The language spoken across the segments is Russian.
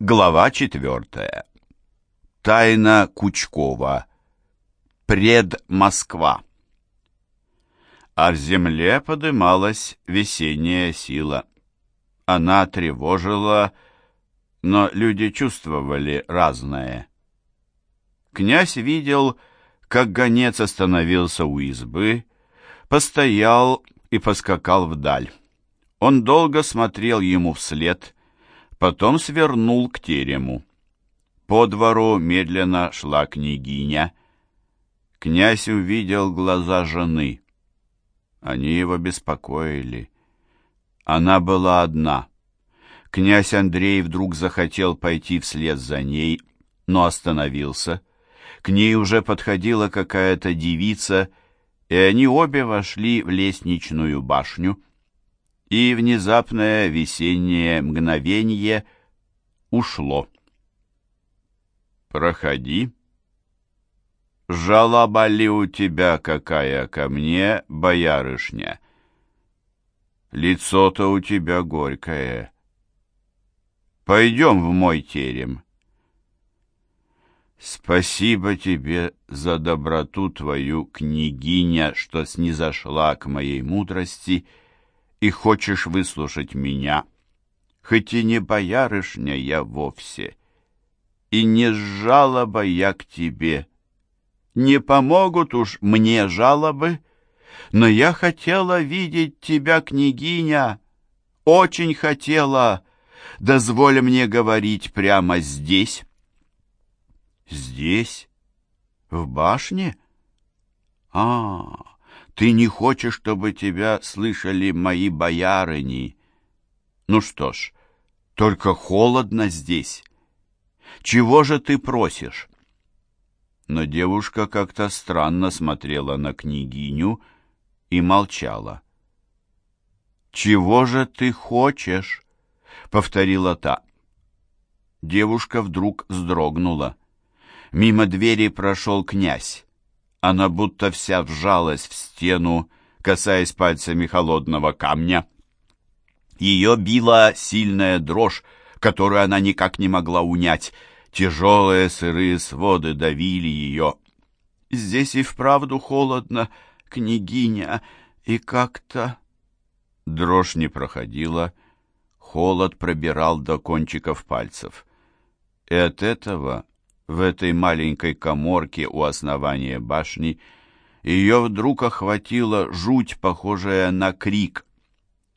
Глава четвертая. Тайна Кучкова. Пред Москва. А в земле подымалась весенняя сила. Она тревожила, но люди чувствовали разное. Князь видел, как гонец остановился у избы, постоял и поскакал вдаль. Он долго смотрел ему вслед, потом свернул к терему. По двору медленно шла княгиня. Князь увидел глаза жены. Они его беспокоили. Она была одна. Князь Андрей вдруг захотел пойти вслед за ней, но остановился. К ней уже подходила какая-то девица, и они обе вошли в лестничную башню и внезапное весеннее мгновение ушло. «Проходи. Жалоба ли у тебя какая ко мне, боярышня? Лицо-то у тебя горькое. Пойдем в мой терем». «Спасибо тебе за доброту твою, княгиня, что снизошла к моей мудрости», и хочешь выслушать меня, хоть и не боярышня я вовсе, и не с жалобой я к тебе. Не помогут уж мне жалобы, но я хотела видеть тебя, княгиня, очень хотела. Дозволь мне говорить прямо здесь. Здесь? В башне? А, ты не хочешь, чтобы тебя слышали мои боярыни. Ну что ж, только холодно здесь. Чего же ты просишь? Но девушка как-то странно смотрела на княгиню и молчала. «Чего же ты хочешь?» — повторила та. Девушка вдруг вздрогнула. Мимо двери прошел князь. Она будто вся вжалась в стену, касаясь пальцами холодного камня. Ее била сильная дрожь, которую она никак не могла унять. Тяжелые сырые своды давили ее. «Здесь и вправду холодно, княгиня, и как-то...» Дрожь не проходила, холод пробирал до кончиков пальцев. И от этого в этой маленькой коморке у основания башни, ее вдруг охватила жуть, похожая на крик.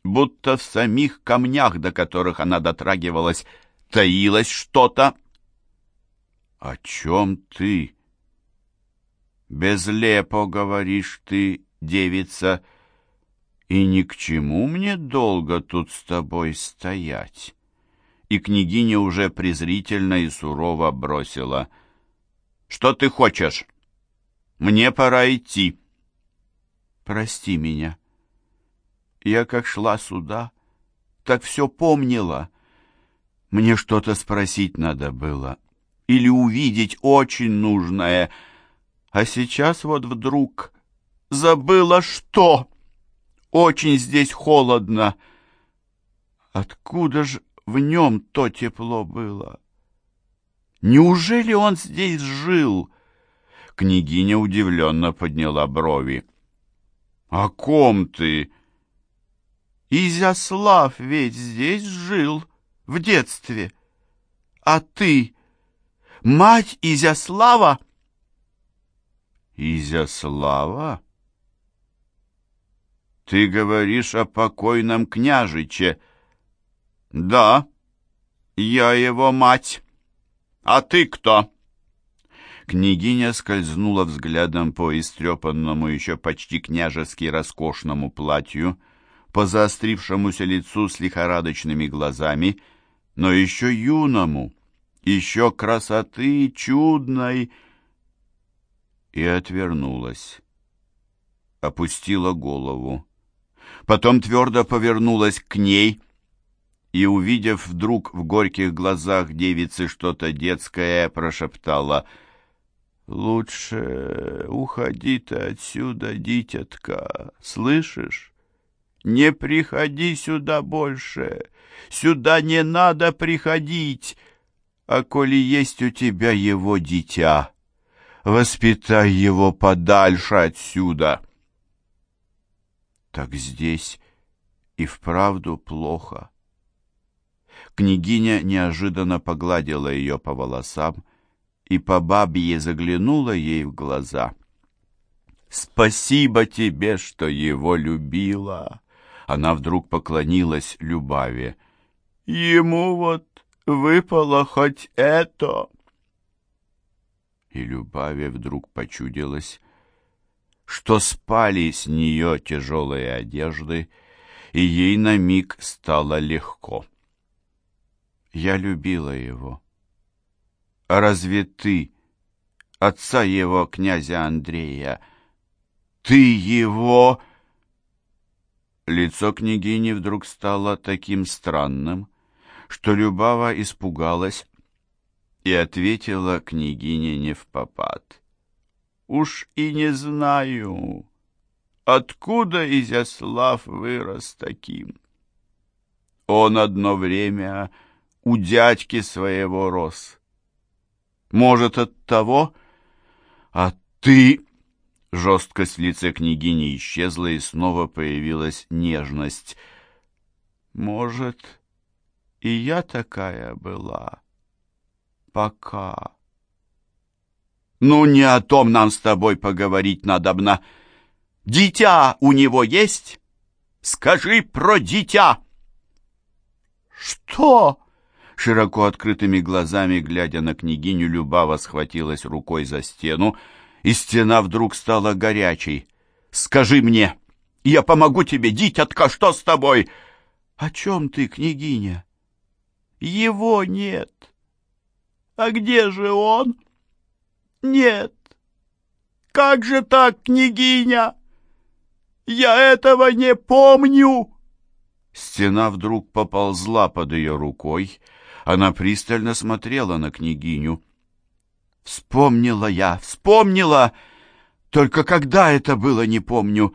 Будто в самих камнях, до которых она дотрагивалась, таилось что-то. «О чем ты?» «Безлепо, говоришь ты, девица, и ни к чему мне долго тут с тобой стоять» и княгиня уже презрительно и сурово бросила. «Что ты хочешь? Мне пора идти». «Прости меня. Я как шла сюда, так все помнила. Мне что-то спросить надо было или увидеть очень нужное, а сейчас вот вдруг забыла что. Очень здесь холодно. Откуда же в нем то тепло было. Неужели он здесь жил? Княгиня удивленно подняла брови. «О ком ты?» «Изяслав ведь здесь жил в детстве. А ты, мать Изяслава?» «Изяслава? Ты говоришь о покойном княжиче?» «Да, я его мать. А ты кто?» Княгиня скользнула взглядом по истрепанному еще почти княжески роскошному платью, по заострившемуся лицу с лихорадочными глазами, но еще юному, еще красоты чудной, и отвернулась, опустила голову. Потом твердо повернулась к ней — и, увидев вдруг в горьких глазах девицы что-то детское, прошептала «Лучше уходи ты отсюда, дитятка, слышишь? Не приходи сюда больше, сюда не надо приходить, А коли есть у тебя его дитя, воспитай его подальше отсюда. Так здесь и вправду плохо. Княгиня неожиданно погладила ее по волосам и по бабье заглянула ей в глаза. «Спасибо тебе, что его любила!» Она вдруг поклонилась Любаве. «Ему вот выпало хоть это!» И Любаве вдруг почудилось, что спали с нее тяжелые одежды, и ей на миг стало легко. Я любила его. А разве ты, отца его, князя Андрея, ты его... Лицо княгини вдруг стало таким странным, что Любава испугалась и ответила княгине не в попад. «Уж и не знаю, откуда Изяслав вырос таким. Он одно время у дядьки своего рос. Может, от того, а ты Жесткость в лице княгини исчезла, и снова появилась нежность. «Может, и я такая была? Пока...» «Ну, не о том нам с тобой поговорить надобно. Дитя у него есть? Скажи про дитя!» «Что?» Широко открытыми глазами, глядя на княгиню, Любава схватилась рукой за стену, и стена вдруг стала горячей. «Скажи мне, я помогу тебе, дитятка, что с тобой?» «О чем ты, княгиня?» «Его нет». «А где же он?» «Нет». «Как же так, княгиня? Я этого не помню!» Стена вдруг поползла под ее рукой. Она пристально смотрела на княгиню. Вспомнила я, вспомнила! Только когда это было, не помню.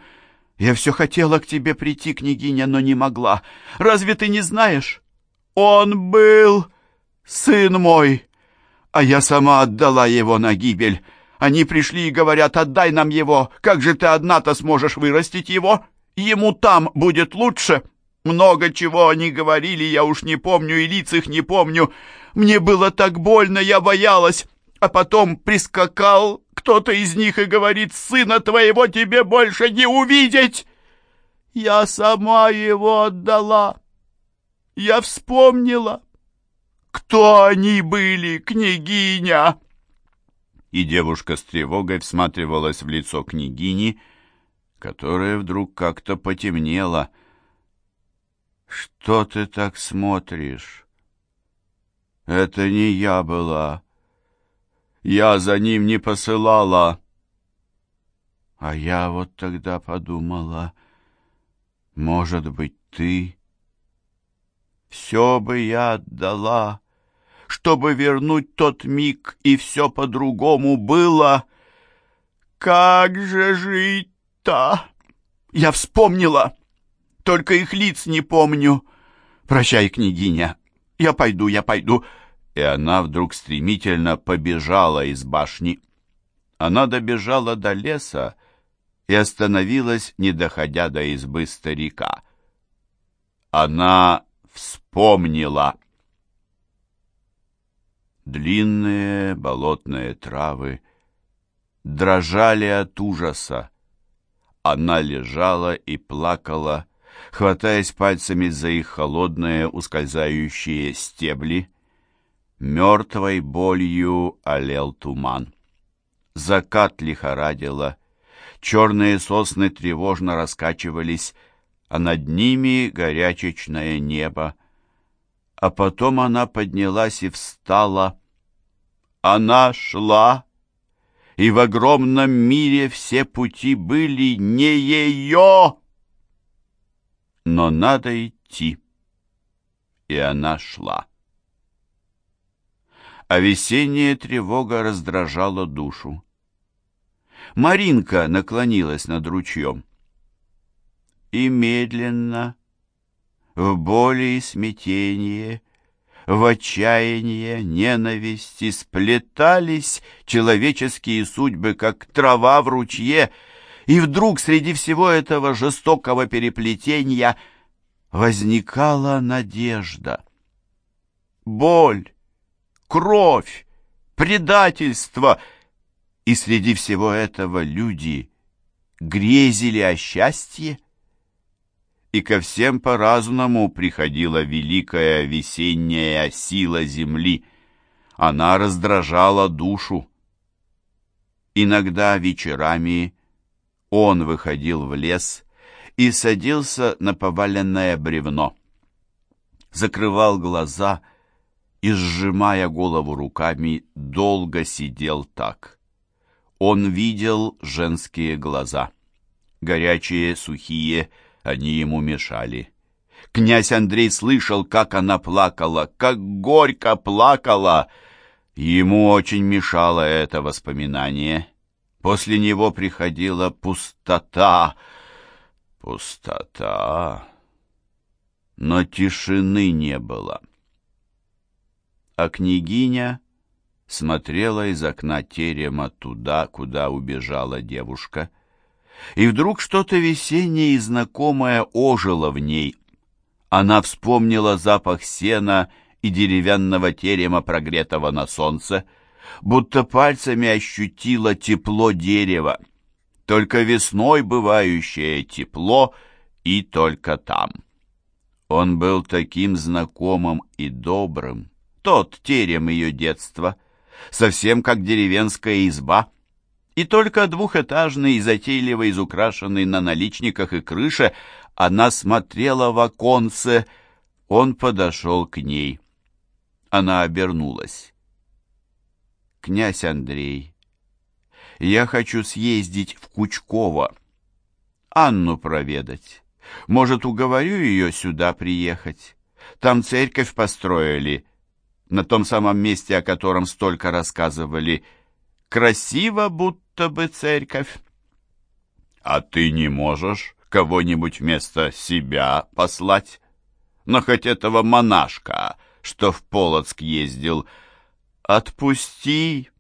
Я все хотела к тебе прийти, княгиня, но не могла. Разве ты не знаешь? Он был сын мой, а я сама отдала его на гибель. Они пришли и говорят, отдай нам его. Как же ты одна-то сможешь вырастить его? Ему там будет лучше. Много чего они говорили, я уж не помню, и лиц их не помню. Мне было так больно, я боялась а потом прискакал кто-то из них и говорит, «Сына твоего тебе больше не увидеть!» Я сама его отдала. Я вспомнила, кто они были, княгиня. И девушка с тревогой всматривалась в лицо княгини, которая вдруг как-то потемнела. «Что ты так смотришь? Это не я была». Я за ним не посылала. А я вот тогда подумала, может быть, ты... Все бы я отдала, чтобы вернуть тот миг, и все по-другому было. Как же жить-то? Я вспомнила, только их лиц не помню. Прощай, княгиня, я пойду, я пойду и она вдруг стремительно побежала из башни. Она добежала до леса и остановилась, не доходя до избы старика. Она вспомнила. Длинные болотные травы дрожали от ужаса. Она лежала и плакала, хватаясь пальцами за их холодные ускользающие стебли. Мертвой болью олел туман. Закат лихорадило. Черные сосны тревожно раскачивались, а над ними горячечное небо. А потом она поднялась и встала. Она шла, и в огромном мире все пути были не ее. Но надо идти. И она шла а весенняя тревога раздражала душу. Маринка наклонилась над ручьем. И медленно, в боли и смятении, В отчаяние, ненависти сплетались человеческие судьбы, как трава в ручье, и вдруг среди всего этого жестокого переплетения возникала надежда. Боль, кровь, предательство, и среди всего этого люди грезили о счастье и ко всем по-разному приходила великая весенняя сила земли. Она раздражала душу. Иногда вечерами он выходил в лес и садился на поваленное бревно. Закрывал глаза и, сжимая голову руками, долго сидел так. Он видел женские глаза. Горячие, сухие, они ему мешали. Князь Андрей слышал, как она плакала, как горько плакала. Ему очень мешало это воспоминание. После него приходила пустота. Пустота. Но тишины не было. А княгиня смотрела из окна терема туда, куда убежала девушка — и вдруг что-то весеннее и знакомое ожило в ней. Она вспомнила запах сена и деревянного терема, прогретого на солнце, будто пальцами ощутила тепло дерева. Только весной бывающее тепло и только там. Он был таким знакомым и добрым, тот терем ее детства, совсем как деревенская изба — и только двухэтажный и затейливо изукрашенный на наличниках и крыше, она смотрела в оконце. Он подошел к ней. Она обернулась. «Князь Андрей, я хочу съездить в Кучково, Анну проведать. Может, уговорю ее сюда приехать? Там церковь построили, на том самом месте, о котором столько рассказывали. Красиво будто бы церковь. А ты не можешь кого-нибудь вместо себя послать? Но хоть этого монашка, что в Полоцк ездил, отпусти.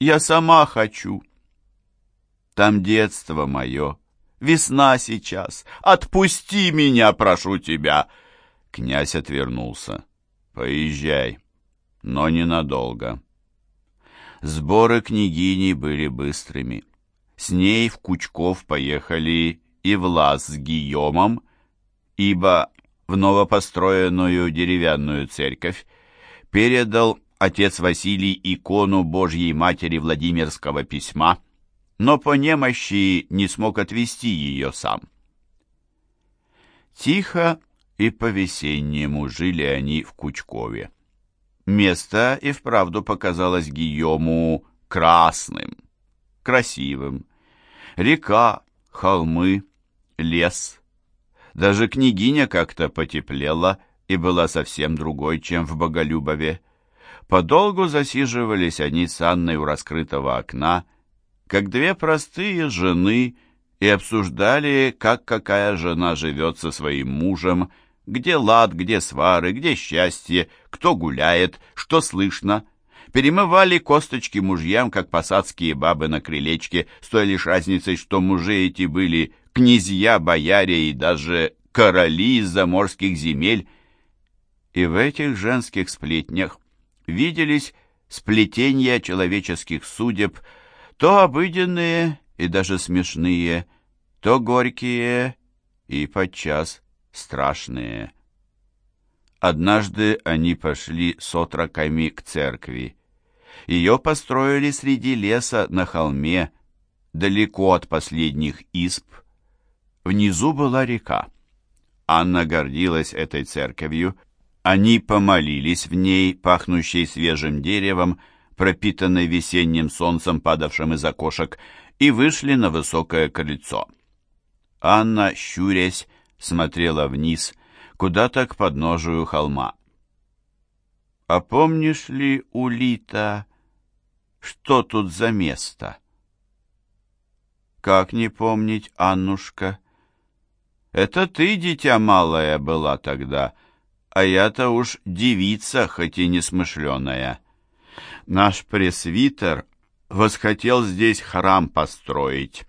Я сама хочу. Там детство мое, весна сейчас. Отпусти меня, прошу тебя. Князь отвернулся. Поезжай, но ненадолго. Сборы княгини были быстрыми. С ней в Кучков поехали и Влас с Гийомом, ибо в новопостроенную деревянную церковь передал отец Василий икону Божьей Матери Владимирского письма, но по немощи не смог отвести ее сам. Тихо и по-весеннему жили они в Кучкове. Место и вправду показалось Гийому красным, красивым. Река, холмы, лес. Даже княгиня как-то потеплела и была совсем другой, чем в Боголюбове. Подолгу засиживались они с Анной у раскрытого окна, как две простые жены, и обсуждали, как какая жена живет со своим мужем, где лад, где свары, где счастье, кто гуляет, что слышно. Перемывали косточки мужьям, как посадские бабы на крылечке, с той лишь разницей, что мужи эти были князья, бояре и даже короли из заморских земель. И в этих женских сплетнях виделись сплетения человеческих судеб, то обыденные и даже смешные, то горькие и подчас страшные. Однажды они пошли с отроками к церкви. Ее построили среди леса на холме, далеко от последних исп. Внизу была река. Анна гордилась этой церковью. Они помолились в ней, пахнущей свежим деревом, пропитанной весенним солнцем, падавшим из окошек, и вышли на высокое крыльцо. Анна, щурясь, смотрела вниз, куда-то к подножию холма. «А помнишь ли, Улита, что тут за место?» «Как не помнить, Аннушка?» «Это ты, дитя малая, была тогда. А я-то уж девица, хоть и несмышленая. Наш пресвитер восхотел здесь храм построить,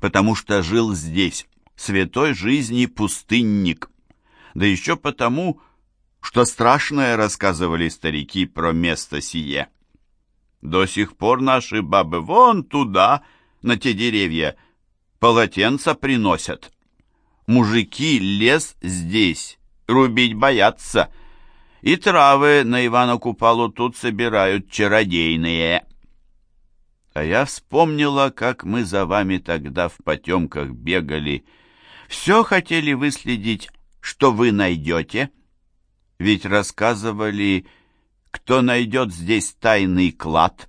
потому что жил здесь святой жизни пустынник, да еще потому, что страшное рассказывали старики про место сие. До сих пор наши бабы вон туда, на те деревья, полотенца приносят. Мужики лес здесь рубить боятся, и травы на Ивана Купалу тут собирают чародейные. А я вспомнила, как мы за вами тогда в потемках бегали. Все хотели выследить, что вы найдете. Ведь рассказывали, кто найдет здесь тайный клад,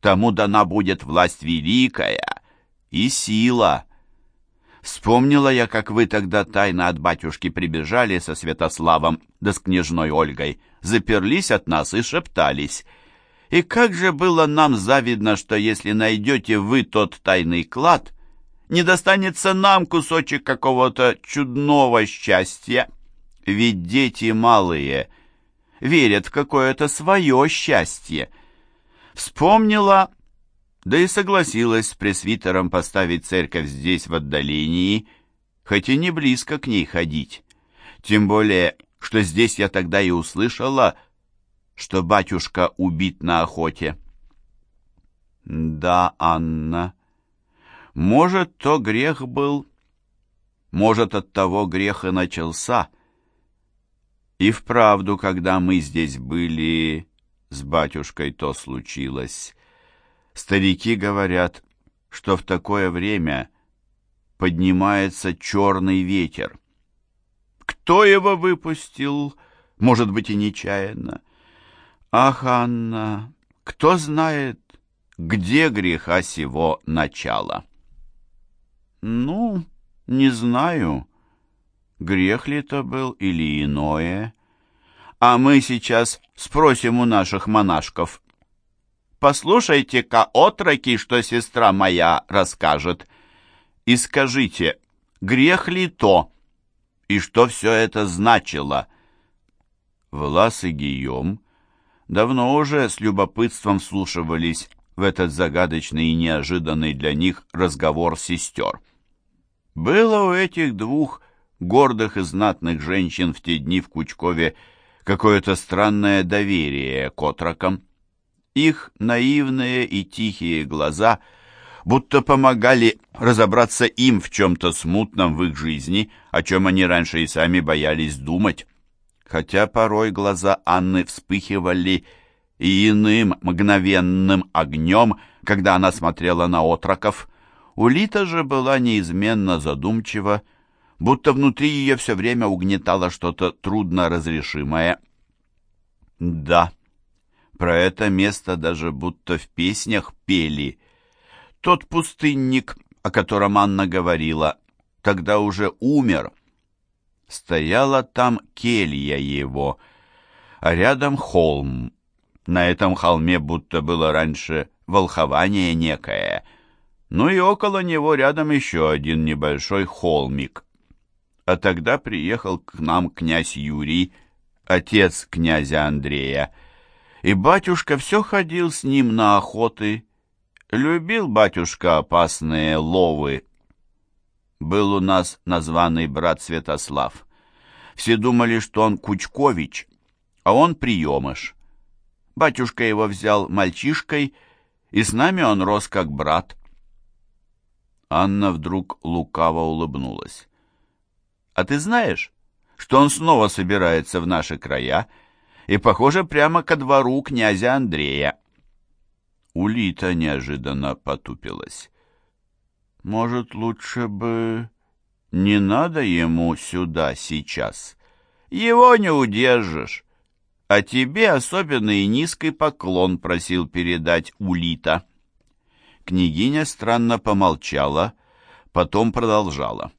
тому дана будет власть великая и сила. Вспомнила я, как вы тогда тайно от батюшки прибежали со Святославом да с княжной Ольгой, заперлись от нас и шептались — и как же было нам завидно, что если найдете вы тот тайный клад, не достанется нам кусочек какого-то чудного счастья. Ведь дети малые верят в какое-то свое счастье. Вспомнила, да и согласилась с пресвитером поставить церковь здесь, в отдалении, хоть и не близко к ней ходить. Тем более, что здесь я тогда и услышала, что батюшка убит на охоте. Да, Анна, может, то грех был, может, от того грех и начался. И вправду, когда мы здесь были, с батюшкой то случилось. Старики говорят, что в такое время поднимается черный ветер. Кто его выпустил, может быть, и нечаянно. Ах, Анна, кто знает, где греха сего начало? Ну, не знаю, грех ли это был или иное. А мы сейчас спросим у наших монашков. Послушайте-ка, отроки, что сестра моя расскажет, и скажите, грех ли то, и что все это значило? Влас и Гийом давно уже с любопытством вслушивались в этот загадочный и неожиданный для них разговор сестер. Было у этих двух гордых и знатных женщин в те дни в Кучкове какое-то странное доверие к отрокам. Их наивные и тихие глаза будто помогали разобраться им в чем-то смутном в их жизни, о чем они раньше и сами боялись думать хотя порой глаза Анны вспыхивали и иным мгновенным огнем, когда она смотрела на отроков. Улита же была неизменно задумчива, будто внутри ее все время угнетало что-то трудно разрешимое. Да, про это место даже будто в песнях пели. Тот пустынник, о котором Анна говорила, тогда уже умер — Стояла там келья его, а рядом холм. На этом холме будто было раньше волхование некое. Ну и около него рядом еще один небольшой холмик. А тогда приехал к нам князь Юрий, отец князя Андрея, и батюшка все ходил с ним на охоты. Любил батюшка опасные ловы, был у нас названный брат Святослав. Все думали, что он Кучкович, а он приемыш. Батюшка его взял мальчишкой, и с нами он рос как брат. Анна вдруг лукаво улыбнулась. «А ты знаешь, что он снова собирается в наши края и, похоже, прямо ко двору князя Андрея?» Улита неожиданно потупилась. Может, лучше бы... Не надо ему сюда сейчас. Его не удержишь. А тебе особенный низкий поклон просил передать Улита. Княгиня странно помолчала, потом продолжала.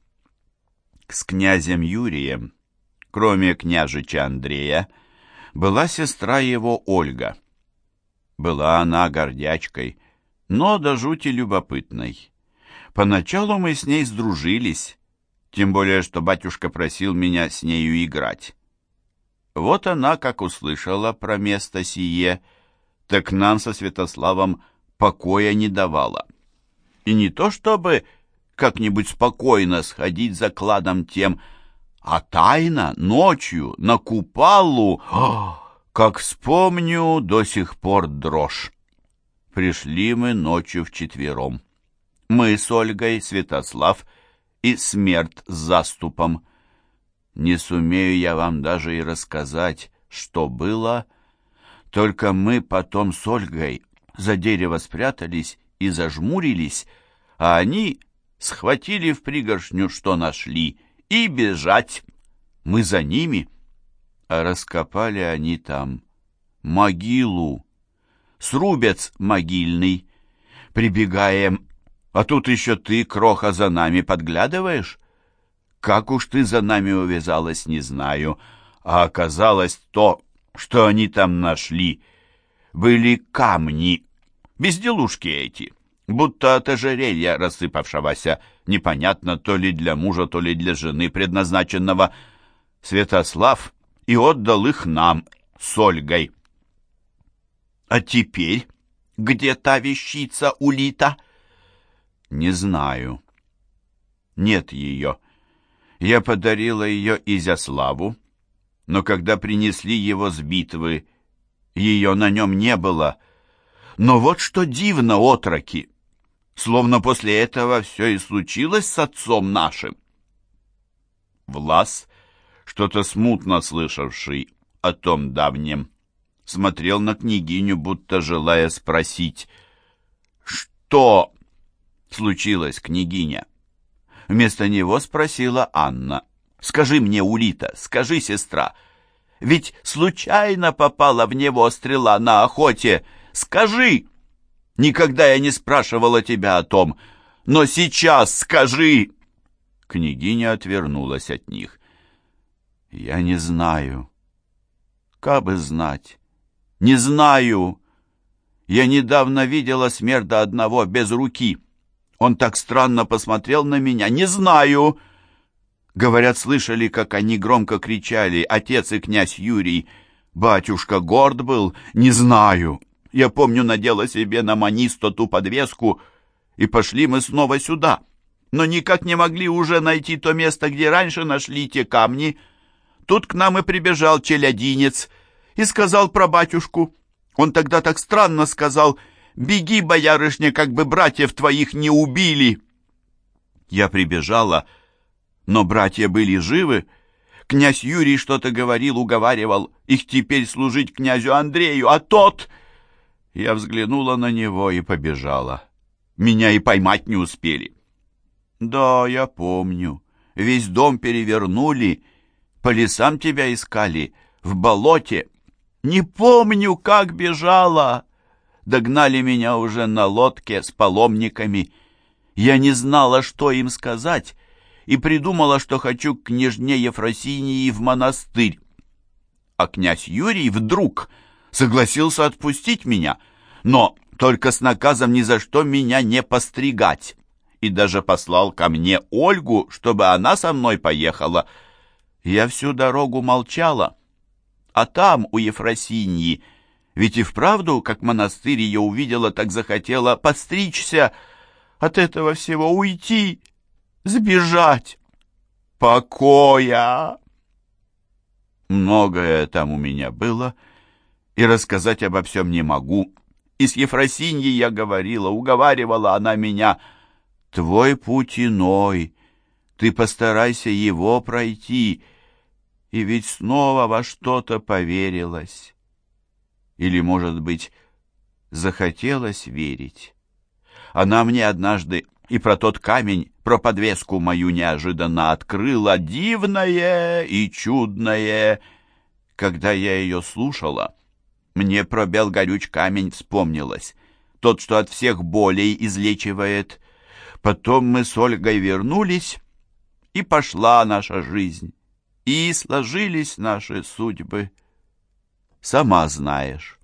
С князем Юрием, кроме княжича Андрея, была сестра его Ольга. Была она гордячкой, но до жути любопытной. Поначалу мы с ней сдружились, тем более, что батюшка просил меня с нею играть. Вот она, как услышала про место сие, так нам со Святославом покоя не давала. И не то чтобы как-нибудь спокойно сходить за кладом тем, а тайно, ночью, на купалу, о, как вспомню, до сих пор дрожь. Пришли мы ночью вчетвером. Мы с Ольгой, Святослав и смерть с заступом. Не сумею я вам даже и рассказать, что было, только мы потом с Ольгой за дерево спрятались и зажмурились, а они схватили в пригоршню, что нашли, и бежать. Мы за ними, а раскопали они там могилу, срубец могильный. Прибегаем, а тут еще ты, кроха, за нами подглядываешь? Как уж ты за нами увязалась, не знаю, а оказалось то, что они там нашли, были камни, безделушки эти, будто от ожерелья рассыпавшегося, непонятно то ли для мужа, то ли для жены предназначенного. Святослав и отдал их нам с Ольгой. А теперь где та вещица улита? Не знаю. Нет ее. Я подарила ее Изяславу, но когда принесли его с битвы, ее на нем не было. Но вот что дивно, отроки! Словно после этого все и случилось с отцом нашим. Влас, что-то смутно слышавший о том давнем, смотрел на княгиню, будто желая спросить, «Что случилось, княгиня?» Вместо него спросила Анна. Скажи мне, Улита, скажи, сестра, ведь случайно попала в него стрела на охоте. Скажи! Никогда я не спрашивала тебя о том, но сейчас скажи!» Княгиня отвернулась от них. «Я не знаю. Как бы знать? Не знаю. Я недавно видела смерда одного без руки. Он так странно посмотрел на меня. Не знаю!» Говорят, слышали, как они громко кричали «Отец и князь Юрий!» «Батюшка горд был? Не знаю!» Я помню, надела себе на манисто ту подвеску, и пошли мы снова сюда. Но никак не могли уже найти то место, где раньше нашли те камни. Тут к нам и прибежал челядинец и сказал про батюшку. Он тогда так странно сказал «Беги, боярышня, как бы братьев твоих не убили!» Я прибежала, — но братья были живы. Князь Юрий что-то говорил, уговаривал их теперь служить князю Андрею, а тот... Я взглянула на него и побежала. Меня и поймать не успели. Да, я помню. Весь дом перевернули, по лесам тебя искали, в болоте. Не помню, как бежала. Догнали меня уже на лодке с паломниками. Я не знала, что им сказать, и придумала, что хочу к княжне Ефросинии в монастырь. А князь Юрий вдруг согласился отпустить меня, но только с наказом ни за что меня не постригать, и даже послал ко мне Ольгу, чтобы она со мной поехала. Я всю дорогу молчала, а там, у Ефросиньи, ведь и вправду, как монастырь ее увидела, так захотела подстричься, от этого всего уйти» сбежать. Покоя! Многое там у меня было, и рассказать обо всем не могу. И с Ефросиньей я говорила, уговаривала она меня. Твой путь иной, ты постарайся его пройти, и ведь снова во что-то поверилась. Или, может быть, захотелось верить. Она мне однажды и про тот камень, про подвеску мою неожиданно открыла, дивное и чудное. Когда я ее слушала, мне про белгорюч камень вспомнилось, тот, что от всех болей излечивает. Потом мы с Ольгой вернулись, и пошла наша жизнь, и сложились наши судьбы. Сама знаешь.